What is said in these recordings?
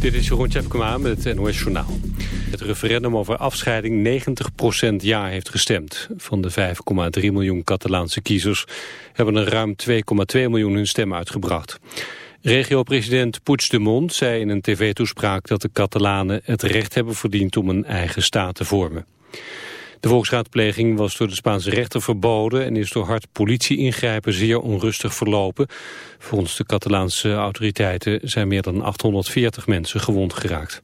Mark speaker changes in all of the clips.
Speaker 1: Dit is Jeroen Tjepkema met het NOS Journaal. Het referendum over afscheiding 90% ja heeft gestemd. Van de 5,3 miljoen Catalaanse kiezers hebben er ruim 2,2 miljoen hun stem uitgebracht. Regio-president Puigdemont zei in een tv-toespraak dat de Catalanen het recht hebben verdiend om een eigen staat te vormen. De volksraadpleging was door de Spaanse rechter verboden en is door hard politie-ingrijpen zeer onrustig verlopen. Volgens de Catalaanse autoriteiten zijn meer dan 840 mensen gewond geraakt.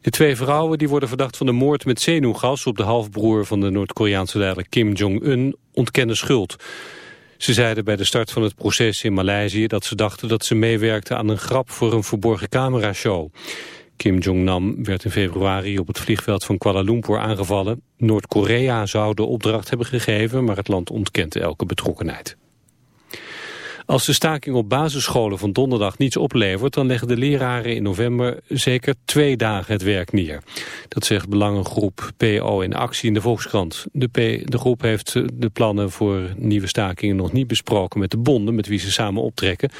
Speaker 1: De twee vrouwen die worden verdacht van de moord met zenuwgas op de halfbroer van de Noord-Koreaanse leider Kim Jong-un ontkennen schuld. Ze zeiden bij de start van het proces in Maleisië dat ze dachten dat ze meewerkten aan een grap voor een verborgen camerashow. Kim Jong-nam werd in februari op het vliegveld van Kuala Lumpur aangevallen. Noord-Korea zou de opdracht hebben gegeven, maar het land ontkent elke betrokkenheid. Als de staking op basisscholen van donderdag niets oplevert... dan leggen de leraren in november zeker twee dagen het werk neer. Dat zegt belangengroep PO in actie in de Volkskrant. De, P, de groep heeft de plannen voor nieuwe stakingen nog niet besproken met de bonden... met wie ze samen optrekken.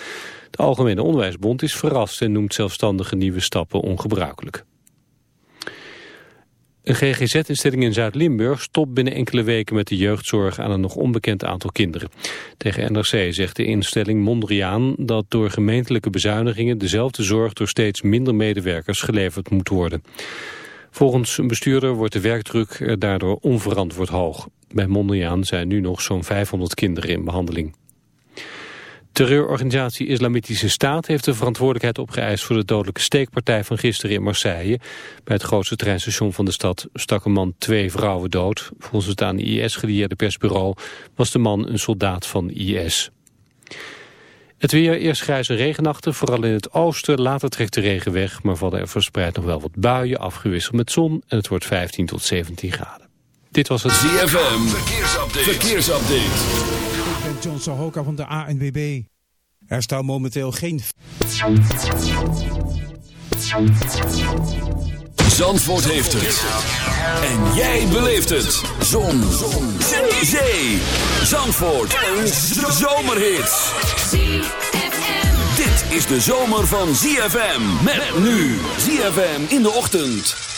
Speaker 1: De Algemene Onderwijsbond is verrast en noemt zelfstandige nieuwe stappen ongebruikelijk. Een GGZ-instelling in Zuid-Limburg stopt binnen enkele weken met de jeugdzorg aan een nog onbekend aantal kinderen. Tegen NRC zegt de instelling Mondriaan dat door gemeentelijke bezuinigingen dezelfde zorg door steeds minder medewerkers geleverd moet worden. Volgens een bestuurder wordt de werkdruk daardoor onverantwoord hoog. Bij Mondriaan zijn nu nog zo'n 500 kinderen in behandeling. Terreurorganisatie Islamitische Staat heeft de verantwoordelijkheid opgeëist voor de dodelijke steekpartij van gisteren in Marseille. Bij het grootste treinstation van de stad stak een man twee vrouwen dood. Volgens het aan IS gelieerde persbureau was de man een soldaat van IS. Het weer, eerst grijze regenachtig, vooral in het oosten. Later trekt de regen weg, maar vallen er verspreid nog wel wat buien, afgewisseld met zon. En het wordt 15 tot 17 graden. Dit was het
Speaker 2: ZFM, verkeersupdate. verkeersupdate.
Speaker 3: John Sahoka van de ANWB. Er staat momenteel geen...
Speaker 2: Zandvoort heeft het. En jij beleeft het. Zon. Zon. Zee. Zandvoort. Een zomerhit. Dit is de zomer van ZFM. Met nu. ZFM in de ochtend.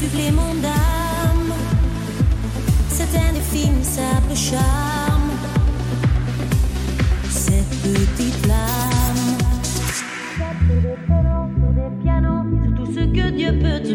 Speaker 4: supplément d'âme. C'est un indéfinissable charme. Cette petite pianos, sur des pianos, sur tout ce que Dieu peut te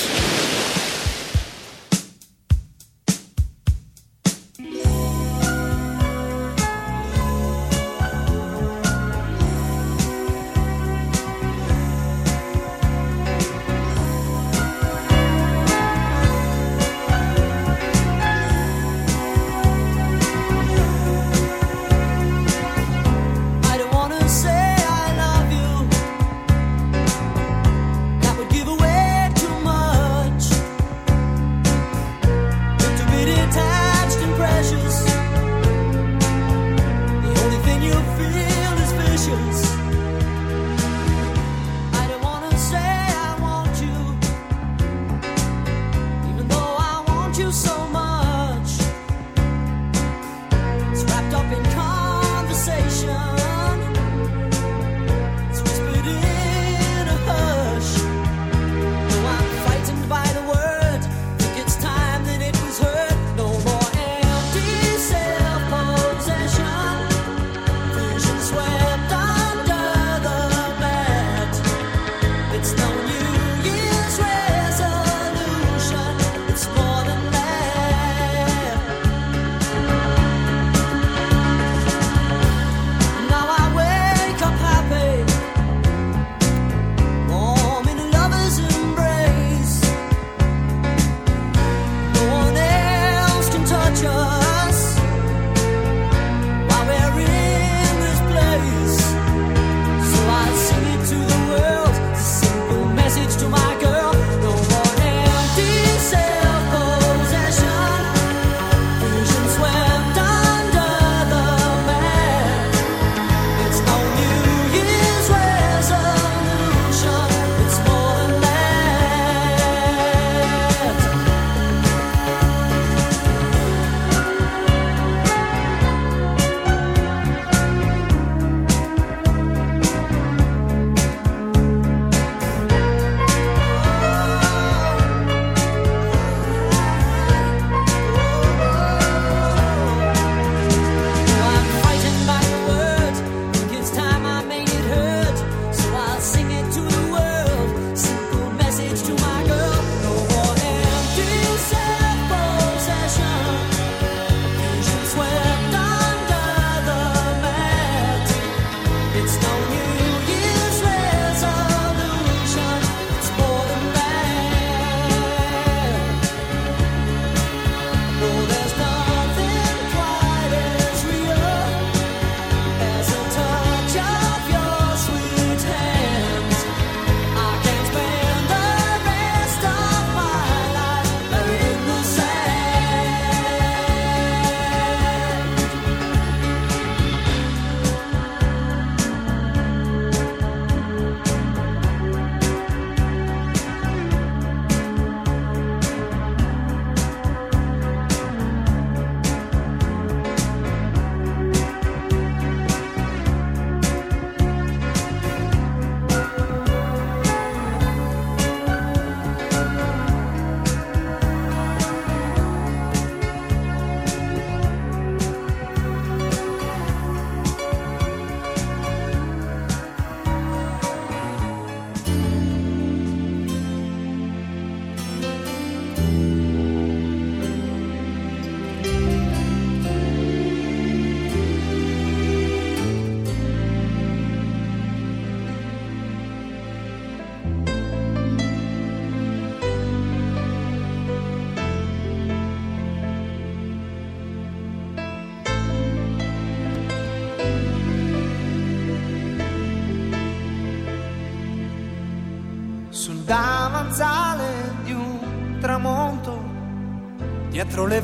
Speaker 5: you
Speaker 6: feel is vicious.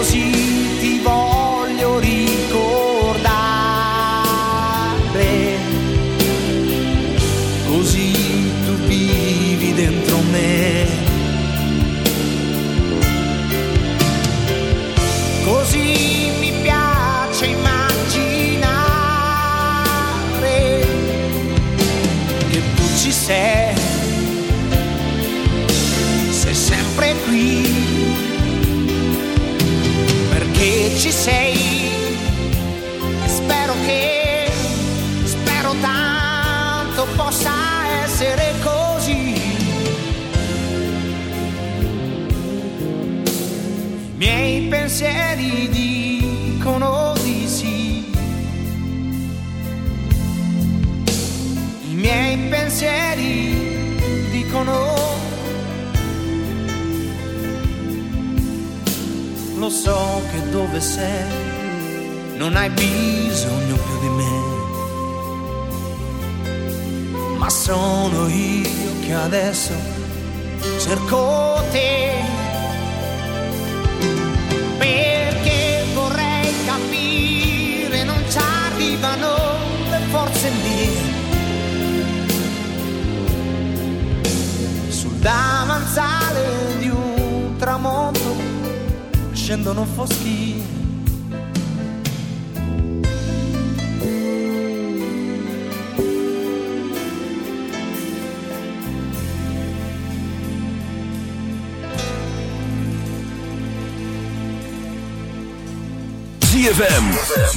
Speaker 6: così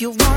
Speaker 7: You
Speaker 8: want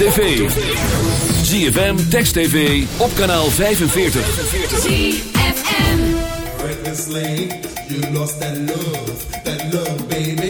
Speaker 2: tv. ZFM, Text TV, op kanaal 45.
Speaker 9: ZFM. Lane, you lost that love, that love
Speaker 10: baby.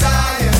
Speaker 11: Desire.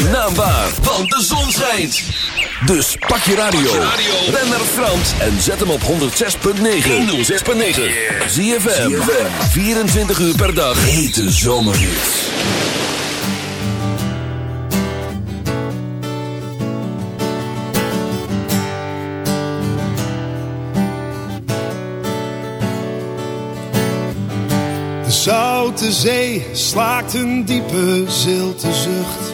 Speaker 2: Zijn naam waar, want de zon schijnt. Dus pak je radio, ren naar Frans en zet hem op 106.9. 106.9. ZFM, 24 uur per dag. Hete zomerhits.
Speaker 12: De zoute zee slaakt een diepe zilte zucht.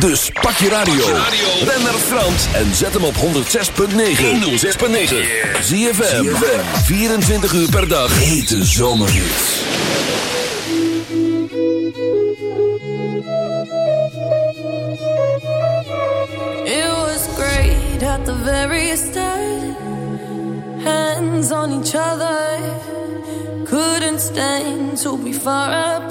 Speaker 2: Dus pak je radio. Ben naar Frans en zet hem op 106.9. 106.9. Zie je 24 uur per dag. Hete zomerhits.
Speaker 13: It was great at the very start. Hands on each other. Couldn't stand to be far apart.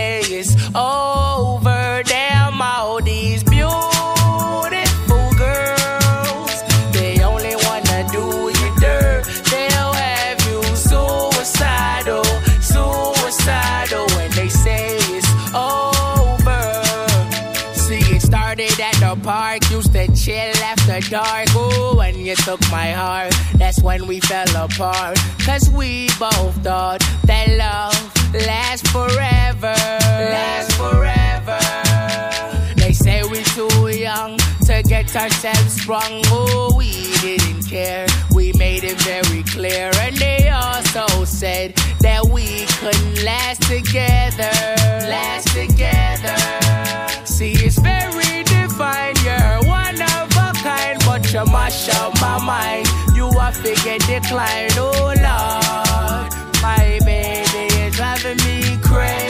Speaker 14: Say it's over, damn all these beautiful girls. They only wanna do you dirt. They'll have you suicidal, suicidal. When they say it's over. See, it started at the park. Used to chill after dark. Ooh, when you took my heart, that's when we fell apart. Cause we both thought that love lasts forever. Last forever. They say we're too young to get ourselves sprung. Oh, we didn't care. We made it very clear. And they also said that we couldn't last together. Last together. See, it's very divine. You're one of a kind, but you mash up my mind. You are figure decline. Oh, Lord. My driving me crazy.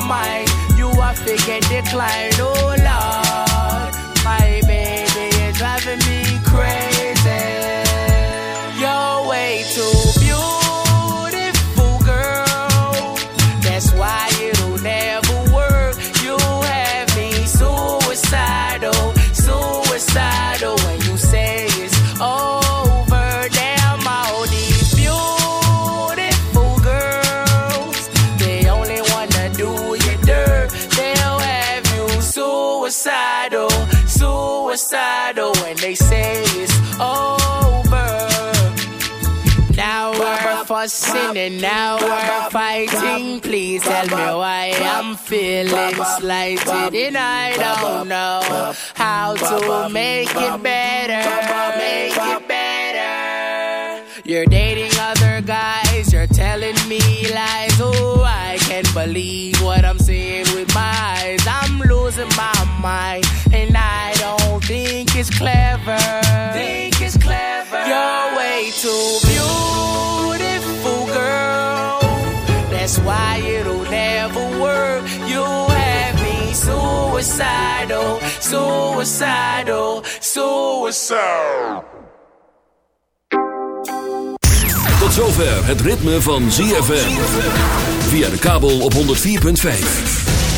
Speaker 14: mind. You are figure decline. Oh, Lord. Fussing and now we're fighting. Please tell me why I'm feeling slighted and I don't know how to make it better. Make it better. You're dating other guys, you're telling me lies. Oh, I can't believe what I'm seeing with my eyes. I'm losing my mind, and I don't think it's clever. Think it's clever. You're way too beautiful, girl. That's why it'll never work. You have me suicidal, suicidal, suicidal.
Speaker 2: Tot zover het ritme van ZFM. Via de kabel op 104.5.